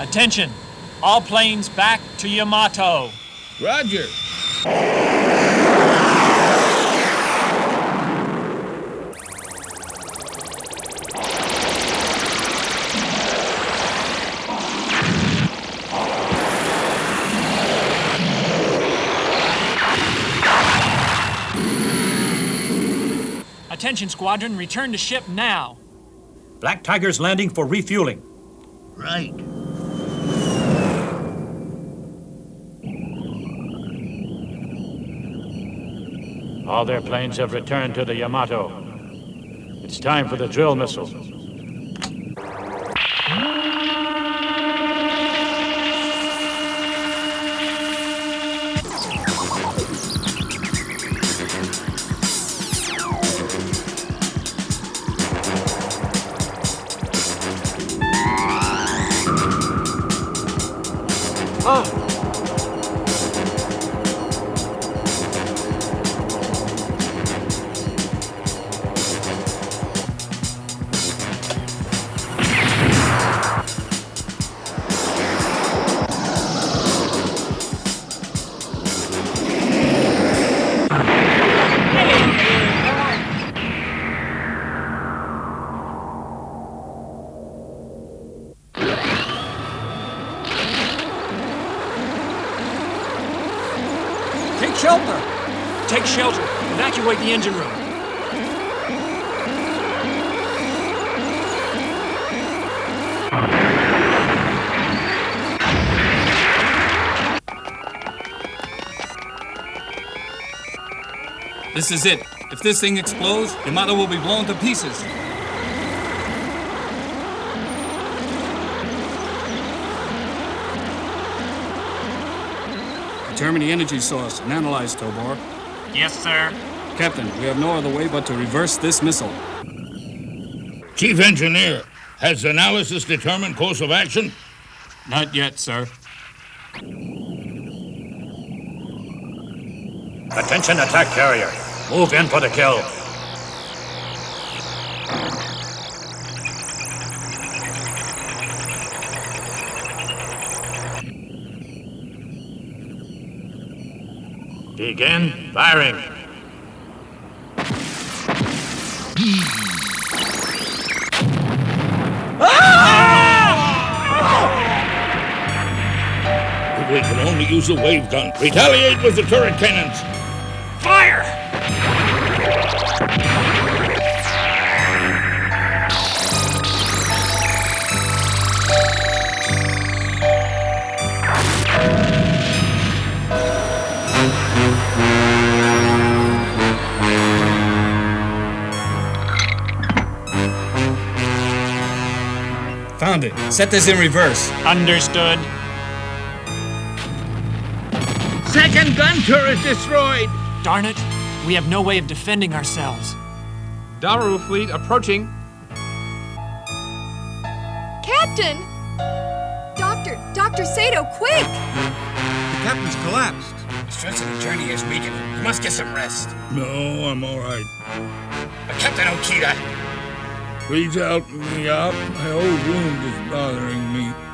Attention! All planes back to Yamato. Roger. Attention, squadron, return to ship now. Black Tiger's landing for refueling. Right. All their planes have returned to the Yamato. It's time for the drill missile. Oh. Take shelter! Take shelter. Evacuate the engine room. This is it. If this thing explodes, Yamato will be blown to pieces. Determine the energy source and analyze, Tobor. Yes, sir. Captain, we have no other way but to reverse this missile. Chief Engineer, has analysis determined course of action? Not yet, sir. Attention, attack carrier. Move in for the kill. Begin firing. We can only use the wave gun. Retaliate with the turret cannons. Fire! Found it. Set this in reverse. Understood. Second gun turret destroyed. Darn it. We have no way of defending ourselves. Daru fleet approaching. Captain! Doctor, Dr. Sado, quick! The captain's collapsed. The stress of the journey has weakened him. You must get some rest. No, I'm all right. But Captain Okita, Please help me up. My old wound is bothering me.